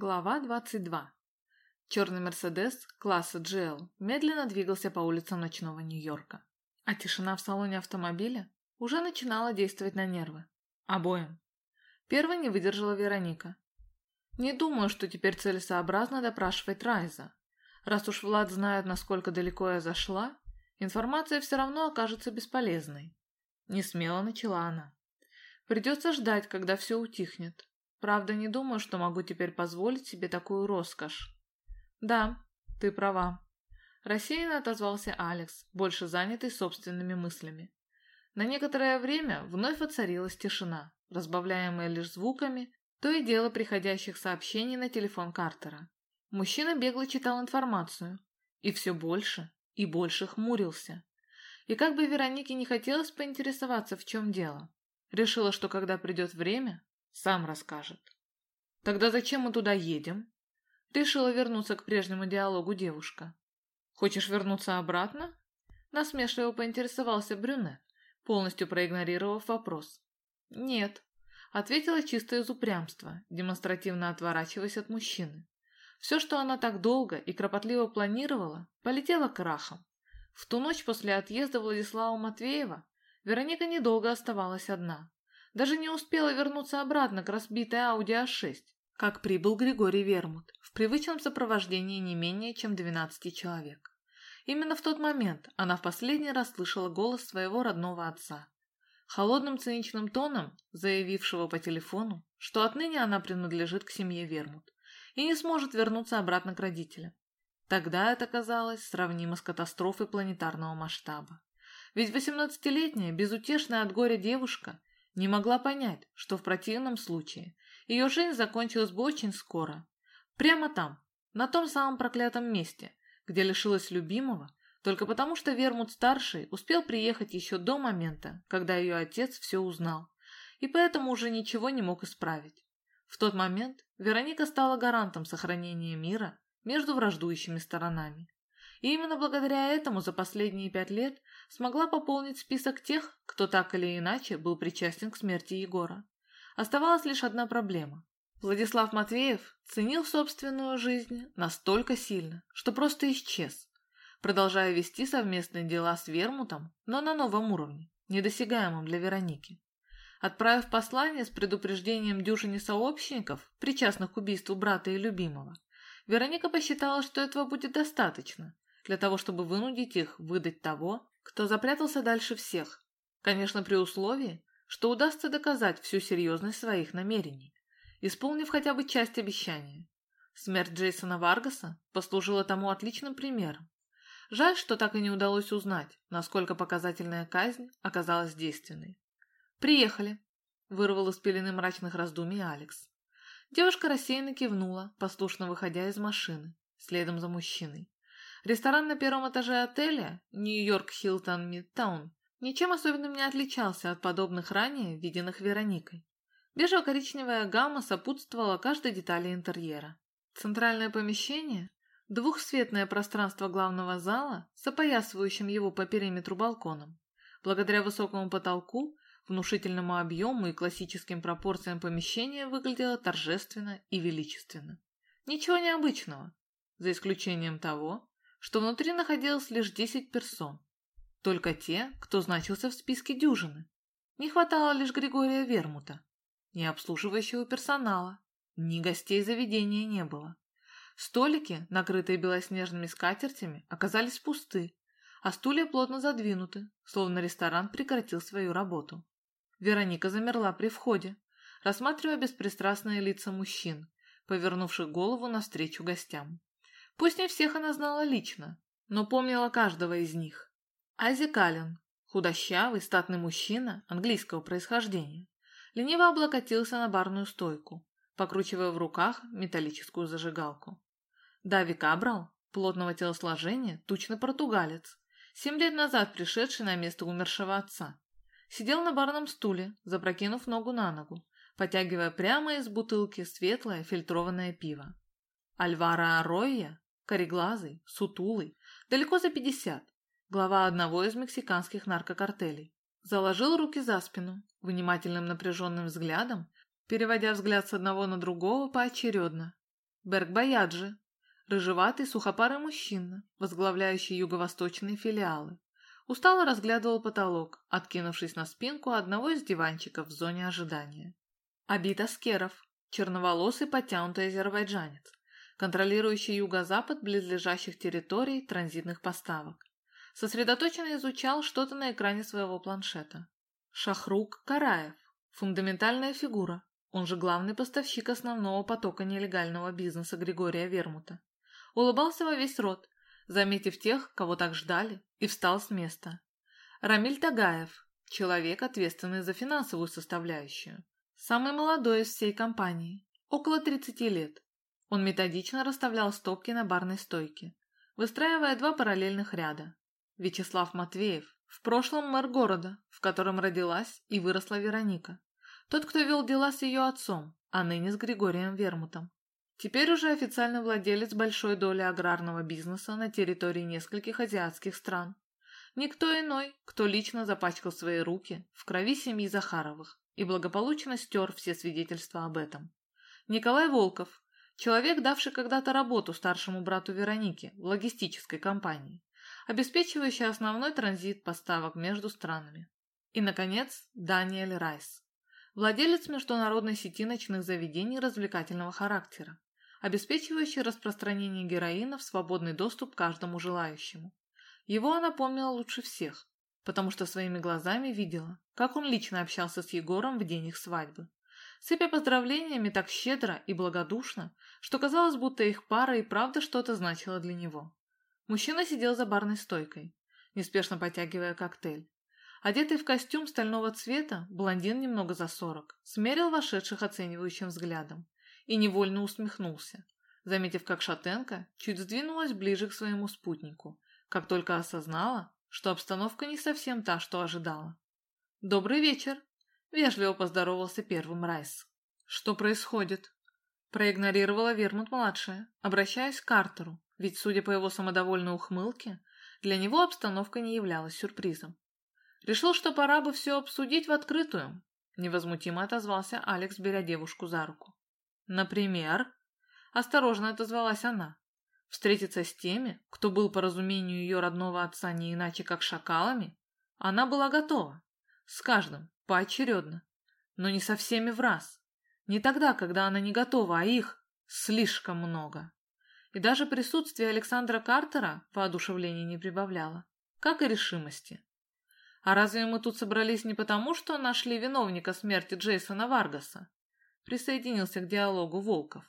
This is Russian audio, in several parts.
Глава 22. Черный Мерседес класса GL медленно двигался по улицам ночного Нью-Йорка, а тишина в салоне автомобиля уже начинала действовать на нервы. Обоим. Первой не выдержала Вероника. Не думаю, что теперь целесообразно допрашивать Райза. Раз уж Влад знает, насколько далеко я зашла, информация все равно окажется бесполезной. Не смело начала она. Придется ждать, когда все утихнет. Правда, не думаю, что могу теперь позволить себе такую роскошь. Да, ты права. Рассеянно отозвался Алекс, больше занятый собственными мыслями. На некоторое время вновь воцарилась тишина, разбавляемая лишь звуками, то и дело приходящих сообщений на телефон Картера. Мужчина бегло читал информацию, и все больше и больше хмурился. И как бы Веронике не хотелось поинтересоваться, в чем дело, решила, что когда придет время, сам расскажет. Тогда зачем мы туда едем? Решила вернуться к прежнему диалогу девушка. Хочешь вернуться обратно? Насмешливо поинтересовался брюнет, полностью проигнорировав вопрос. Нет, ответила чисто из упрямства, демонстративно отворачиваясь от мужчины. Все, что она так долго и кропотливо планировала, полетело крахом. В ту ночь после отъезда Владислава Матвеева Вероника недолго оставалась одна. Даже не успела вернуться обратно к разбитой Audi A6, как прибыл Григорий Вермут в привычном сопровождении не менее чем 12 человек. Именно в тот момент она в последний раз слышала голос своего родного отца, холодным циничным тоном заявившего по телефону, что отныне она принадлежит к семье Вермут и не сможет вернуться обратно к родителям. Тогда это казалось сравнимо с катастрофой планетарного масштаба. Ведь 18-летняя, безутешная от горя девушка не могла понять, что в противном случае ее жизнь закончилась бы очень скоро. Прямо там, на том самом проклятом месте, где лишилась любимого, только потому что Вермут-старший успел приехать еще до момента, когда ее отец все узнал, и поэтому уже ничего не мог исправить. В тот момент Вероника стала гарантом сохранения мира между враждующими сторонами. И именно благодаря этому за последние пять лет смогла пополнить список тех, кто так или иначе был причастен к смерти Егора. Оставалась лишь одна проблема. Владислав Матвеев ценил собственную жизнь настолько сильно, что просто исчез, продолжая вести совместные дела с Вермутом, но на новом уровне, недосягаемом для Вероники. Отправив послание с предупреждением дюжине сообщников, причастных к убийству брата и любимого, Вероника посчитала, что этого будет достаточно, для того, чтобы вынудить их выдать того, кто запрятался дальше всех. Конечно, при условии, что удастся доказать всю серьезность своих намерений, исполнив хотя бы часть обещания. Смерть Джейсона Варгаса послужила тому отличным примером. Жаль, что так и не удалось узнать, насколько показательная казнь оказалась действенной. «Приехали», — вырвал из пелены мрачных раздумий Алекс. Девушка рассеянно кивнула, послушно выходя из машины, следом за мужчиной. Ресторан на первом этаже отеля «Нью-Йорк Хилтон Мидтаун» ничем особенным не отличался от подобных ранее виденных Вероникой. Бежево-коричневая гамма сопутствовала каждой детали интерьера. Центральное помещение, двухсветное пространство главного зала с опоясывающим его по периметру балконом. Благодаря высокому потолку, внушительному объему и классическим пропорциям помещения выглядело торжественно и величественно. Ничего необычного, за исключением того, что внутри находилось лишь десять персон. Только те, кто значился в списке дюжины. Не хватало лишь Григория Вермута. Ни обслуживающего персонала, ни гостей заведения не было. Столики, накрытые белоснежными скатертями, оказались пусты, а стулья плотно задвинуты, словно ресторан прекратил свою работу. Вероника замерла при входе, рассматривая беспристрастные лица мужчин, повернувших голову навстречу гостям. Пусть не всех она знала лично, но помнила каждого из них. Айзек Аллен, худощавый, статный мужчина английского происхождения, лениво облокотился на барную стойку, покручивая в руках металлическую зажигалку. Дави Кабрал, плотного телосложения, тучный португалец, семь лет назад пришедший на место умершего отца, сидел на барном стуле, запрокинув ногу на ногу, потягивая прямо из бутылки светлое фильтрованное пиво. Альвара Аройя, кореглазый, сутулый, далеко за пятьдесят, глава одного из мексиканских наркокартелей. Заложил руки за спину, внимательным напряженным взглядом, переводя взгляд с одного на другого поочередно. Берг Баяджи, рыжеватый сухопарый мужчина, возглавляющий юго-восточные филиалы, устало разглядывал потолок, откинувшись на спинку одного из диванчиков в зоне ожидания. Абит Аскеров, черноволосый подтянутый азербайджанец, контролирующий юго-запад близлежащих территорий транзитных поставок. Сосредоточенно изучал что-то на экране своего планшета. Шахрук Караев, фундаментальная фигура, он же главный поставщик основного потока нелегального бизнеса Григория Вермута. Улыбался во весь рот, заметив тех, кого так ждали, и встал с места. Рамиль Тагаев, человек, ответственный за финансовую составляющую. Самый молодой из всей компании, около 30 лет. Он методично расставлял стопки на барной стойке, выстраивая два параллельных ряда. Вячеслав Матвеев, в прошлом мэр города, в котором родилась и выросла Вероника. Тот, кто вел дела с ее отцом, а ныне с Григорием Вермутом. Теперь уже официальный владелец большой доли аграрного бизнеса на территории нескольких азиатских стран. Никто иной, кто лично запачкал свои руки в крови семьи Захаровых и благополучно стер все свидетельства об этом. Николай Волков, человек, давший когда-то работу старшему брату Веронике в логистической компании, обеспечивающий основной транзит поставок между странами. И, наконец, Даниэль Райс, владелец международной сети ночных заведений развлекательного характера, обеспечивающий распространение героина в свободный доступ каждому желающему. Его она помнила лучше всех, потому что своими глазами видела, как он лично общался с Егором в день их свадьбы. Сыпя поздравлениями так щедро и благодушно, что казалось, будто их пара и правда что-то значила для него. Мужчина сидел за барной стойкой, неспешно потягивая коктейль. Одетый в костюм стального цвета, блондин немного за сорок, смерил вошедших оценивающим взглядом и невольно усмехнулся, заметив, как шатенка чуть сдвинулась ближе к своему спутнику, как только осознала, что обстановка не совсем та, что ожидала. «Добрый вечер!» — вежливо поздоровался первым Райс. «Что происходит?» Проигнорировала Вермут-младшая, обращаясь к Картеру, ведь, судя по его самодовольной ухмылке, для него обстановка не являлась сюрпризом. Решил, что пора бы все обсудить в открытую. Невозмутимо отозвался Алекс, беря девушку за руку. Например? Осторожно отозвалась она. Встретиться с теми, кто был по разумению ее родного отца не иначе как шакалами, она была готова. С каждым, поочередно. Но не со всеми в раз. Не тогда, когда она не готова, а их слишком много. И даже присутствие Александра Картера воодушевления не прибавляло, как и решимости. А разве мы тут собрались не потому, что нашли виновника смерти Джейсона Варгаса? Присоединился к диалогу Волков.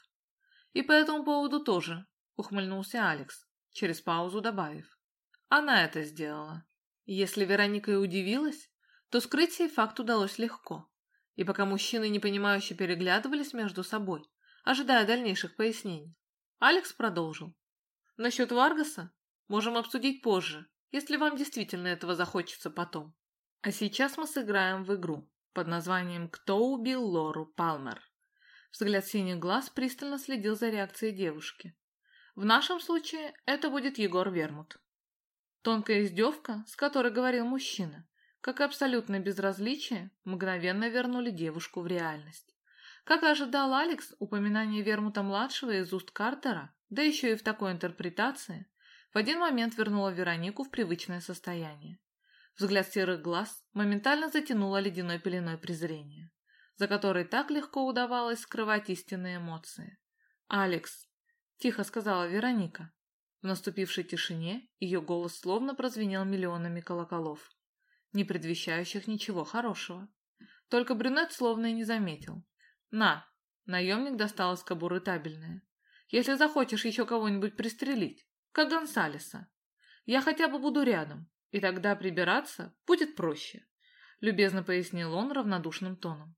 И по этому поводу тоже, ухмыльнулся Алекс, через паузу добавив. Она это сделала. Если Вероника и удивилась, то скрыть сей факт удалось легко. И пока мужчины непонимающе переглядывались между собой, ожидая дальнейших пояснений, Алекс продолжил. Насчет Варгаса можем обсудить позже, если вам действительно этого захочется потом. А сейчас мы сыграем в игру под названием «Кто убил Лору Палмер?». Взгляд синих глаз пристально следил за реакцией девушки. В нашем случае это будет Егор Вермут. Тонкая издевка, с которой говорил мужчина, как и абсолютное безразличие, мгновенно вернули девушку в реальность. Как и ожидал Алекс, упоминание Вермута-младшего из уст Картера, да еще и в такой интерпретации, в один момент вернула Веронику в привычное состояние. Взгляд серых глаз моментально затянуло ледяной пеленой презрения, за которой так легко удавалось скрывать истинные эмоции. «Алекс», — тихо сказала Вероника. В наступившей тишине ее голос словно прозвенел миллионами колоколов, не предвещающих ничего хорошего. Только брюнет словно и не заметил. «На!» — наемник достал из кобуры табельное. «Если захочешь еще кого-нибудь пристрелить, как Гонсалеса. Я хотя бы буду рядом, и тогда прибираться будет проще», — любезно пояснил он равнодушным тоном.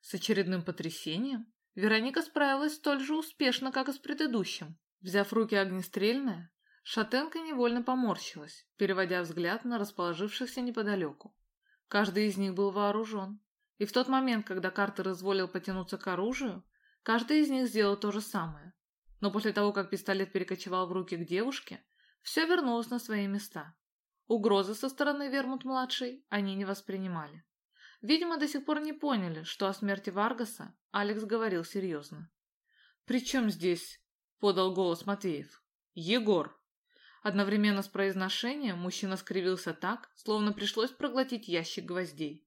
С очередным потрясением Вероника справилась столь же успешно, как и с предыдущим. Взяв в руки огнестрельное, шатенка невольно поморщилась, переводя взгляд на расположившихся неподалеку. Каждый из них был вооружен, и в тот момент, когда Картер изволил потянуться к оружию, каждый из них сделал то же самое. Но после того, как пистолет перекочевал в руки к девушке, все вернулось на свои места. Угрозы со стороны Вермут-младшей они не воспринимали. Видимо, до сих пор не поняли, что о смерти Варгаса Алекс говорил серьезно. «При чем здесь?» подал голос Матвеев. «Егор!» Одновременно с произношением мужчина скривился так, словно пришлось проглотить ящик гвоздей.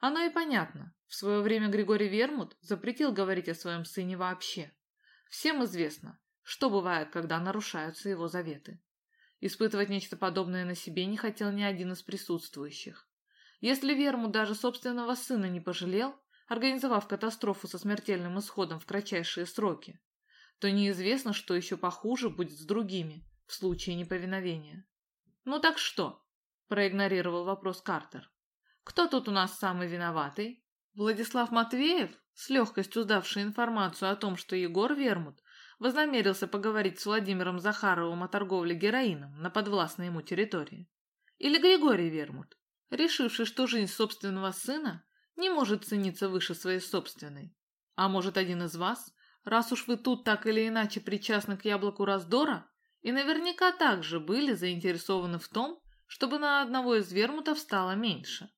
Оно и понятно. В свое время Григорий Вермут запретил говорить о своем сыне вообще. Всем известно, что бывает, когда нарушаются его заветы. Испытывать нечто подобное на себе не хотел ни один из присутствующих. Если Вермут даже собственного сына не пожалел, организовав катастрофу со смертельным исходом в кратчайшие сроки, то неизвестно, что еще похуже будет с другими в случае неповиновения. «Ну так что?» – проигнорировал вопрос Картер. «Кто тут у нас самый виноватый?» Владислав Матвеев, с легкостью сдавший информацию о том, что Егор Вермут вознамерился поговорить с Владимиром Захаровым о торговле героином на подвластной ему территории. Или Григорий Вермут, решивший, что жизнь собственного сына не может цениться выше своей собственной. А может, один из вас, раз уж вы тут так или иначе причастны к яблоку раздора, и наверняка также были заинтересованы в том, чтобы на одного из вермутов стало меньше.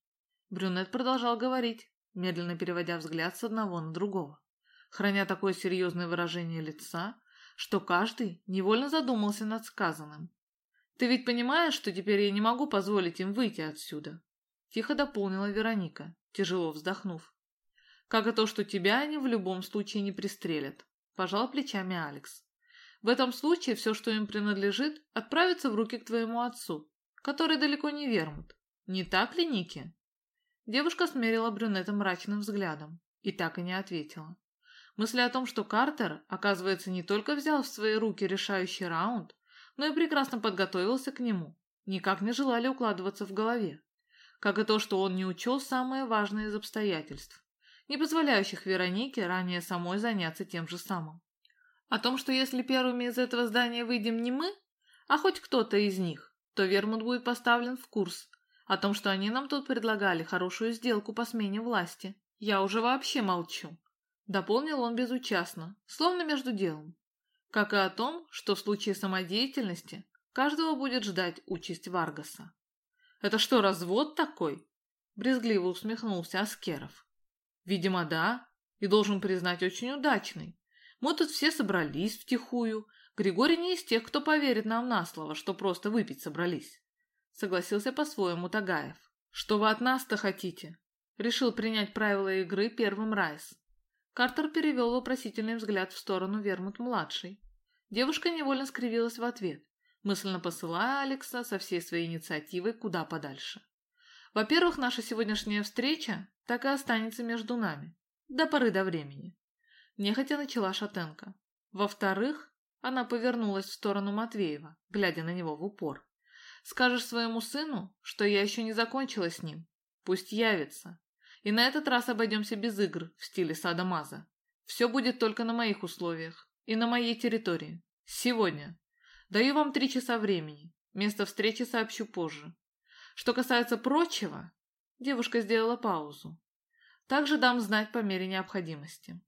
Брюнет продолжал говорить, медленно переводя взгляд с одного на другого, храня такое серьезное выражение лица, что каждый невольно задумался над сказанным. «Ты ведь понимаешь, что теперь я не могу позволить им выйти отсюда?» Тихо дополнила Вероника, тяжело вздохнув. «Как и то, что тебя они в любом случае не пристрелят», – пожал плечами Алекс. «В этом случае все, что им принадлежит, отправится в руки к твоему отцу, который далеко не вермут. Не так ли, Ники?» Девушка смерила брюнета мрачным взглядом и так и не ответила. Мысли о том, что Картер, оказывается, не только взял в свои руки решающий раунд, но и прекрасно подготовился к нему, никак не желали укладываться в голове как и то, что он не учел самое важное из обстоятельств, не позволяющих Веронике ранее самой заняться тем же самым. О том, что если первыми из этого здания выйдем не мы, а хоть кто-то из них, то Вермут будет поставлен в курс. О том, что они нам тут предлагали хорошую сделку по смене власти, я уже вообще молчу. Дополнил он безучастно, словно между делом. Как и о том, что в случае самодеятельности каждого будет ждать участь Варгаса. Это что, развод такой? Брезгливо усмехнулся Аскеров. Видимо, да, и должен признать очень удачный. Мы тут все собрались втихую. Григорий не из тех, кто поверит нам на слово, что просто выпить собрались. Согласился по-своему Тагаев. Что вы от нас-то хотите? Решил принять правила игры первым Райс. Картер перевел вопросительный взгляд в сторону Вермут-младший. Девушка невольно скривилась в ответ мысленно посылая Алекса со всей своей инициативой куда подальше. Во-первых, наша сегодняшняя встреча так и останется между нами. До поры до времени. Нехотя начала Шатенко. Во-вторых, она повернулась в сторону Матвеева, глядя на него в упор. «Скажешь своему сыну, что я еще не закончила с ним. Пусть явится. И на этот раз обойдемся без игр в стиле Сада Маза. Все будет только на моих условиях и на моей территории. Сегодня. Даю вам три часа времени. Место встречи сообщу позже. Что касается прочего, девушка сделала паузу. Также дам знать по мере необходимости.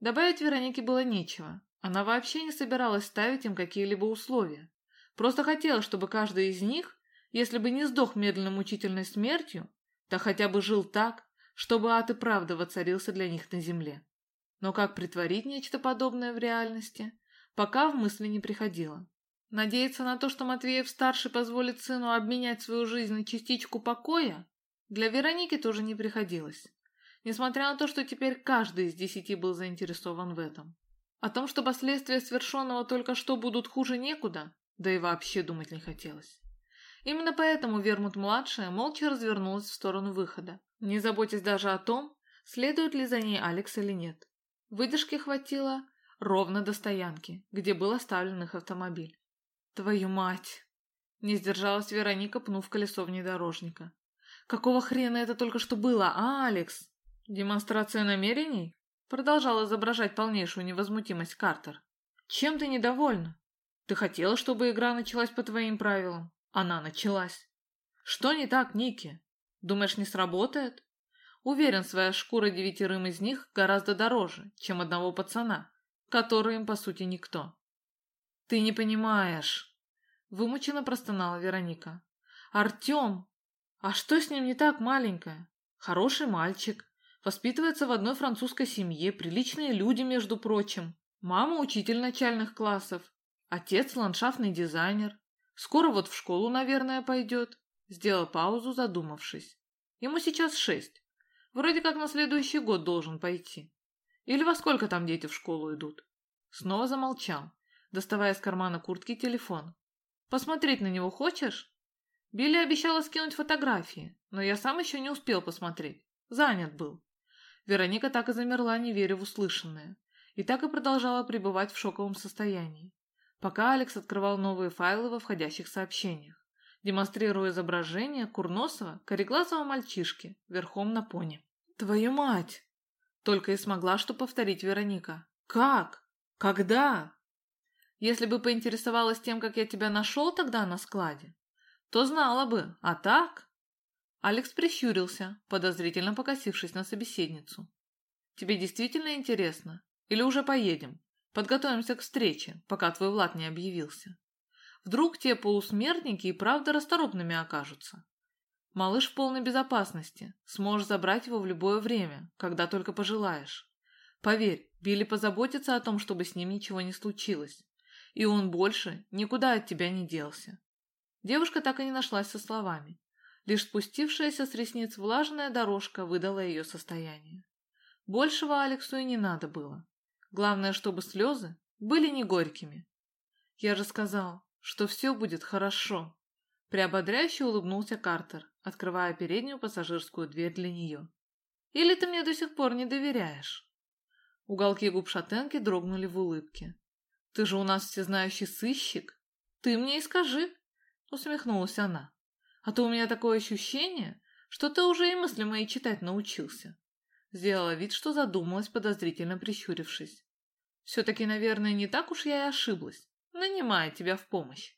Добавить Веронике было нечего. Она вообще не собиралась ставить им какие-либо условия. Просто хотела, чтобы каждый из них, если бы не сдох медленно мучительной смертью, то хотя бы жил так, чтобы ад и правда воцарился для них на земле. Но как притворить нечто подобное в реальности, пока в мысли не приходило. Надеяться на то, что Матвеев-старший позволит сыну обменять свою жизнь на частичку покоя, для Вероники тоже не приходилось. Несмотря на то, что теперь каждый из десяти был заинтересован в этом. О том, что последствия свершенного только что будут хуже некуда, да и вообще думать не хотелось. Именно поэтому Вермут-младшая молча развернулась в сторону выхода, не заботясь даже о том, следует ли за ней Алекс или нет. Выдержки хватило ровно до стоянки, где был оставлен их автомобиль. «Твою мать!» Не сдержалась Вероника, пнув колесо внедорожника. «Какого хрена это только что было, а, Алекс?» «Демонстрация намерений?» Продолжал изображать полнейшую невозмутимость Картер. «Чем ты недовольна? Ты хотела, чтобы игра началась по твоим правилам? Она началась. Что не так, Ники? Думаешь, не сработает? Уверен, своя шкура девятерым из них гораздо дороже, чем одного пацана, который им, по сути, никто. «Ты не понимаешь!» Вымученно простонала Вероника. «Артем! А что с ним не так, маленькая? Хороший мальчик, воспитывается в одной французской семье, приличные люди, между прочим. Мама учитель начальных классов, отец ландшафтный дизайнер. Скоро вот в школу, наверное, пойдет. Сделал паузу, задумавшись. Ему сейчас шесть. Вроде как на следующий год должен пойти. Или во сколько там дети в школу идут? Снова замолчал, доставая из кармана куртки телефон. Посмотреть на него хочешь? Билли обещала скинуть фотографии, но я сам еще не успел посмотреть. Занят был. Вероника так и замерла, не веря в услышанное, и так и продолжала пребывать в шоковом состоянии, пока Алекс открывал новые файлы во входящих сообщениях, демонстрируя изображение курносого, кореглазого мальчишки верхом на пони. «Твою мать!» Только и смогла что повторить Вероника. «Как? Когда?» «Если бы поинтересовалась тем, как я тебя нашел тогда на складе, то знала бы, а так...» Алекс прищурился, подозрительно покосившись на собеседницу. «Тебе действительно интересно? Или уже поедем? Подготовимся к встрече, пока твой Влад не объявился. Вдруг те полусмертники и правда расторопными окажутся. Малыш в полной безопасности, сможешь забрать его в любое время, когда только пожелаешь. Поверь, Билли позаботится о том, чтобы с ним ничего не случилось, и он больше никуда от тебя не делся». Девушка так и не нашлась со словами. Лишь спустившаяся с ресниц влажная дорожка выдала ее состояние. Большего Алексу и не надо было. Главное, чтобы слезы были не горькими. «Я же сказал, что все будет хорошо», — приободряюще улыбнулся Картер, открывая переднюю пассажирскую дверь для нее. «Или ты мне до сих пор не доверяешь?» Уголки губ шатенки дрогнули в улыбке. «Ты же у нас всезнающий сыщик. Ты мне и скажи», — усмехнулась она. А то у меня такое ощущение, что ты уже и мысли мои читать научился. Сделала вид, что задумалась, подозрительно прищурившись. Все-таки, наверное, не так уж я и ошиблась, нанимая тебя в помощь.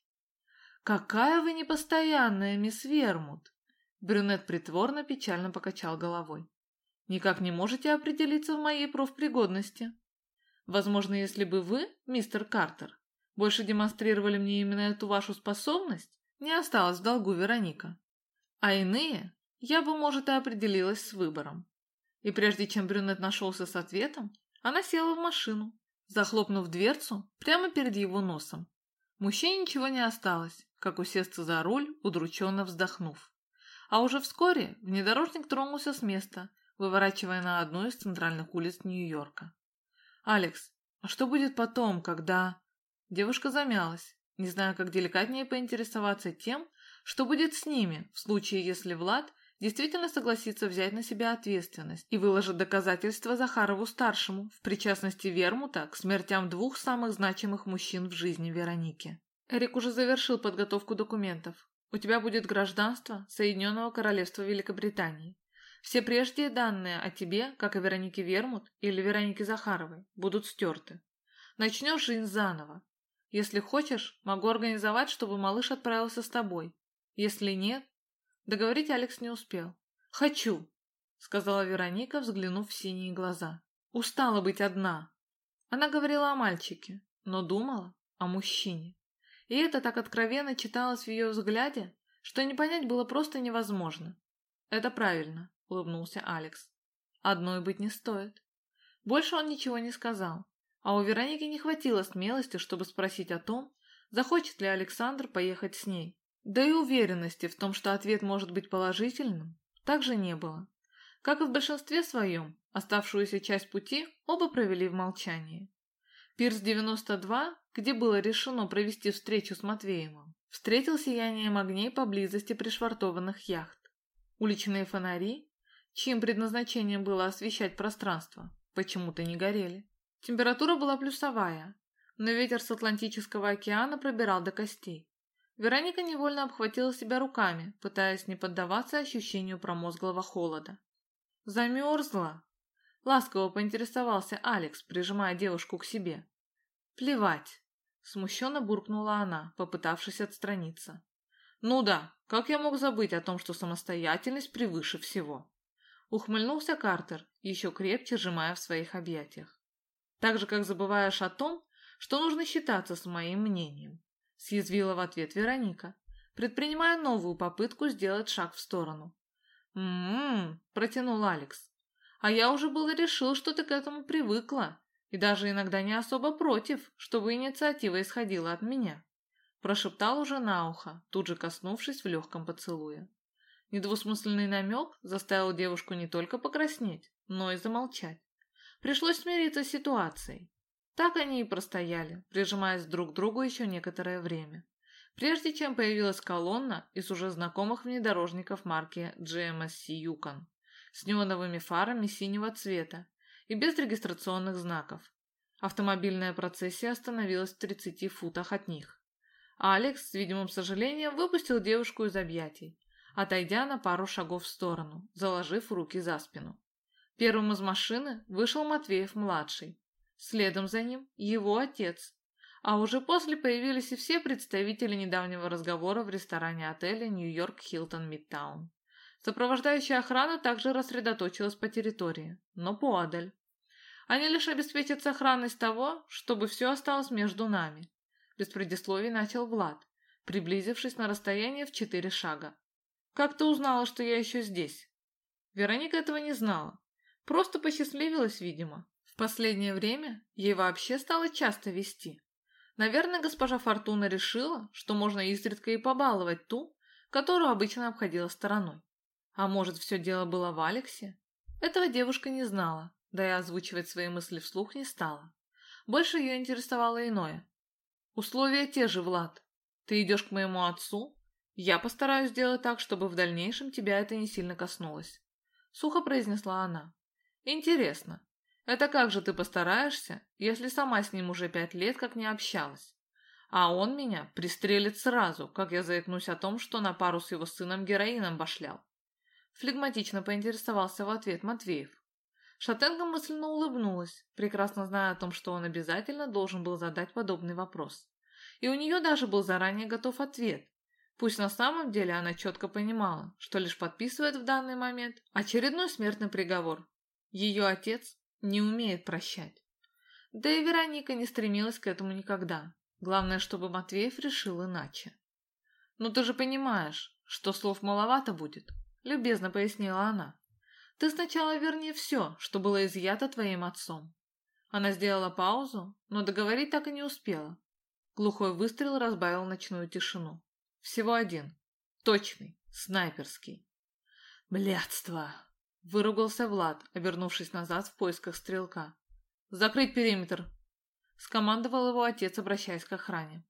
«Какая вы непостоянная, мисс Вермут!» Брюнет притворно печально покачал головой. «Никак не можете определиться в моей профпригодности. Возможно, если бы вы, мистер Картер, больше демонстрировали мне именно эту вашу способность, не осталась в долгу Вероника. А иные я бы, может, и определилась с выбором. И прежде чем брюнет нашелся с ответом, она села в машину, захлопнув дверцу прямо перед его носом. Мужчине ничего не осталось, как усесться за руль, удрученно вздохнув. А уже вскоре внедорожник тронулся с места, выворачивая на одну из центральных улиц Нью-Йорка. «Алекс, а что будет потом, когда...» Девушка замялась, не знаю, как деликатнее поинтересоваться тем, что будет с ними в случае, если Влад действительно согласится взять на себя ответственность и выложит доказательства Захарову-старшему в причастности Вермута к смертям двух самых значимых мужчин в жизни Вероники. Эрик уже завершил подготовку документов. У тебя будет гражданство Соединенного Королевства Великобритании. Все прежние данные о тебе, как о Веронике Вермут или Веронике Захаровой, будут стерты. Начнешь жизнь заново, если хочешь, могу организовать, чтобы малыш отправился с тобой. Если нет...» Договорить Алекс не успел. «Хочу», — сказала Вероника, взглянув в синие глаза. «Устала быть одна». Она говорила о мальчике, но думала о мужчине. И это так откровенно читалось в ее взгляде, что не понять было просто невозможно. «Это правильно», — улыбнулся Алекс. «Одной быть не стоит». Больше он ничего не сказал, а у Вероники не хватило смелости, чтобы спросить о том, захочет ли Александр поехать с ней. Да и уверенности в том, что ответ может быть положительным, также не было. Как и в большинстве своем, оставшуюся часть пути оба провели в молчании. Пирс-92, где было решено провести встречу с Матвеемом, встретил сиянием огней поблизости пришвартованных яхт. Уличные фонари, чьим предназначением было освещать пространство, почему-то не горели. Температура была плюсовая, но ветер с Атлантического океана пробирал до костей. Вероника невольно обхватила себя руками, пытаясь не поддаваться ощущению промозглого холода. «Замерзла?» — ласково поинтересовался Алекс, прижимая девушку к себе. «Плевать!» — смущенно буркнула она, попытавшись отстраниться. «Ну да, как я мог забыть о том, что самостоятельность превыше всего?» Ухмыльнулся Картер, еще крепче сжимая в своих объятиях. Так же, как забываешь о том, что нужно считаться с моим мнением», — съязвила в ответ Вероника, предпринимая новую попытку сделать шаг в сторону. «М-м-м», протянул Алекс. «А я уже было решил, что ты к этому привыкла, и даже иногда не особо против, чтобы инициатива исходила от меня. Прошептал уже на ухо, тут же коснувшись в легком поцелуе. Недвусмысленный намек заставил девушку не только покраснеть, но и замолчать. Пришлось смириться с ситуацией. Так они и простояли, прижимаясь друг к другу еще некоторое время. Прежде чем появилась колонна из уже знакомых внедорожников марки GMSC Yukon с неоновыми фарами синего цвета и без регистрационных знаков. Автомобильная процессия остановилась в 30 футах от них. Алекс с видимым сожалением выпустил девушку из объятий, отойдя на пару шагов в сторону, заложив руки за спину. Первым из машины вышел Матвеев-младший. Следом за ним его отец. А уже после появились и все представители недавнего разговора в ресторане отеля «Нью-Йорк Хилтон Мидтаун». Сопровождающая охрана также рассредоточилась по территории, но поодаль. Они лишь обеспечат сохранность того, чтобы все осталось между нами. Без предисловий начал Влад, приблизившись на расстояние в четыре шага. «Как ты узнала, что я еще здесь?» Вероника этого не знала. Просто посчастливилась, видимо. В последнее время ей вообще стало часто вести. Наверное, госпожа Фортуна решила, что можно изредка и побаловать ту, которую обычно обходила стороной. А может, все дело было в Алексе? Этого девушка не знала, да и озвучивать свои мысли вслух не стала. Больше ее интересовало иное. Условия те же, Влад. Ты идешь к моему отцу. Я постараюсь сделать так, чтобы в дальнейшем тебя это не сильно коснулось. Сухо произнесла она. Интересно, это как же ты постараешься, если сама с ним уже пять лет как не общалась? А он меня пристрелит сразу, как я заикнусь о том, что на пару с его сыном героином башлял. Флегматично поинтересовался в ответ Матвеев. Шатенко мысленно улыбнулась, прекрасно зная о том, что он обязательно должен был задать подобный вопрос. И у нее даже был заранее готов ответ. Пусть на самом деле она четко понимала, что лишь подписывает в данный момент очередной смертный приговор. Ее отец не умеет прощать. Да и Вероника не стремилась к этому никогда. Главное, чтобы Матвеев решил иначе. «Ну ты же понимаешь, что слов маловато будет», — любезно пояснила она. Ты сначала верни все, что было изъято твоим отцом. Она сделала паузу, но договорить так и не успела. Глухой выстрел разбавил ночную тишину. Всего один. Точный. Снайперский. «Блядство!» — выругался Влад, обернувшись назад в поисках стрелка. «Закрыть периметр!» — скомандовал его отец, обращаясь к охране.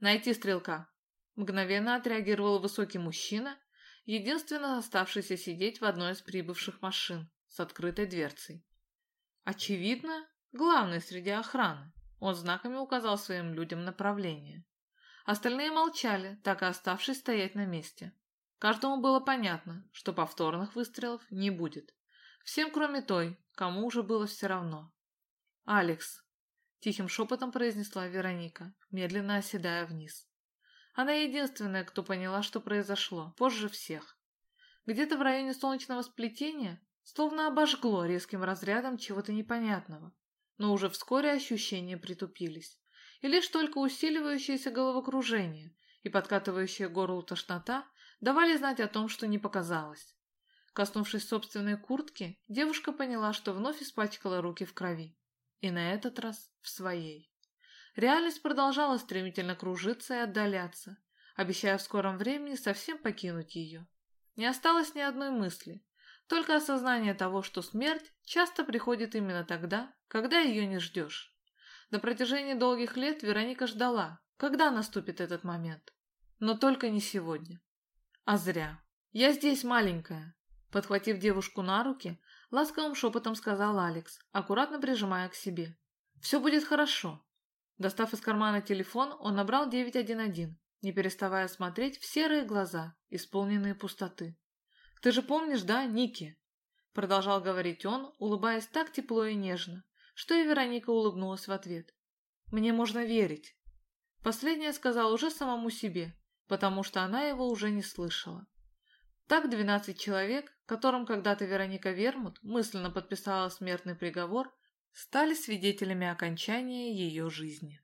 «Найти стрелка!» Мгновенно отреагировал высокий мужчина единственно оставшийся сидеть в одной из прибывших машин с открытой дверцей. Очевидно, главный среди охраны. Он знаками указал своим людям направление. Остальные молчали, так и оставшись стоять на месте. Каждому было понятно, что повторных выстрелов не будет. Всем, кроме той, кому уже было все равно. «Алекс», — тихим шепотом произнесла Вероника, медленно оседая вниз. Она единственная, кто поняла, что произошло, позже всех. Где-то в районе солнечного сплетения словно обожгло резким разрядом чего-то непонятного, но уже вскоре ощущения притупились, и лишь только усиливающееся головокружение и подкатывающая горлу тошнота давали знать о том, что не показалось. Коснувшись собственной куртки, девушка поняла, что вновь испачкала руки в крови, и на этот раз в своей. Реальность продолжала стремительно кружиться и отдаляться, обещая в скором времени совсем покинуть ее. Не осталось ни одной мысли, только осознание того, что смерть часто приходит именно тогда, когда ее не ждешь. На протяжении долгих лет Вероника ждала, когда наступит этот момент. Но только не сегодня. А зря. «Я здесь, маленькая!» Подхватив девушку на руки, ласковым шепотом сказал Алекс, аккуратно прижимая к себе. «Все будет хорошо. Достав из кармана телефон, он набрал 911, не переставая смотреть в серые глаза, исполненные пустоты. «Ты же помнишь, да, Ники?» Продолжал говорить он, улыбаясь так тепло и нежно, что и Вероника улыбнулась в ответ. «Мне можно верить». Последнее сказал уже самому себе, потому что она его уже не слышала. Так двенадцать человек, которым когда-то Вероника Вермут мысленно подписала смертный приговор, стали свидетелями окончания ее жизни.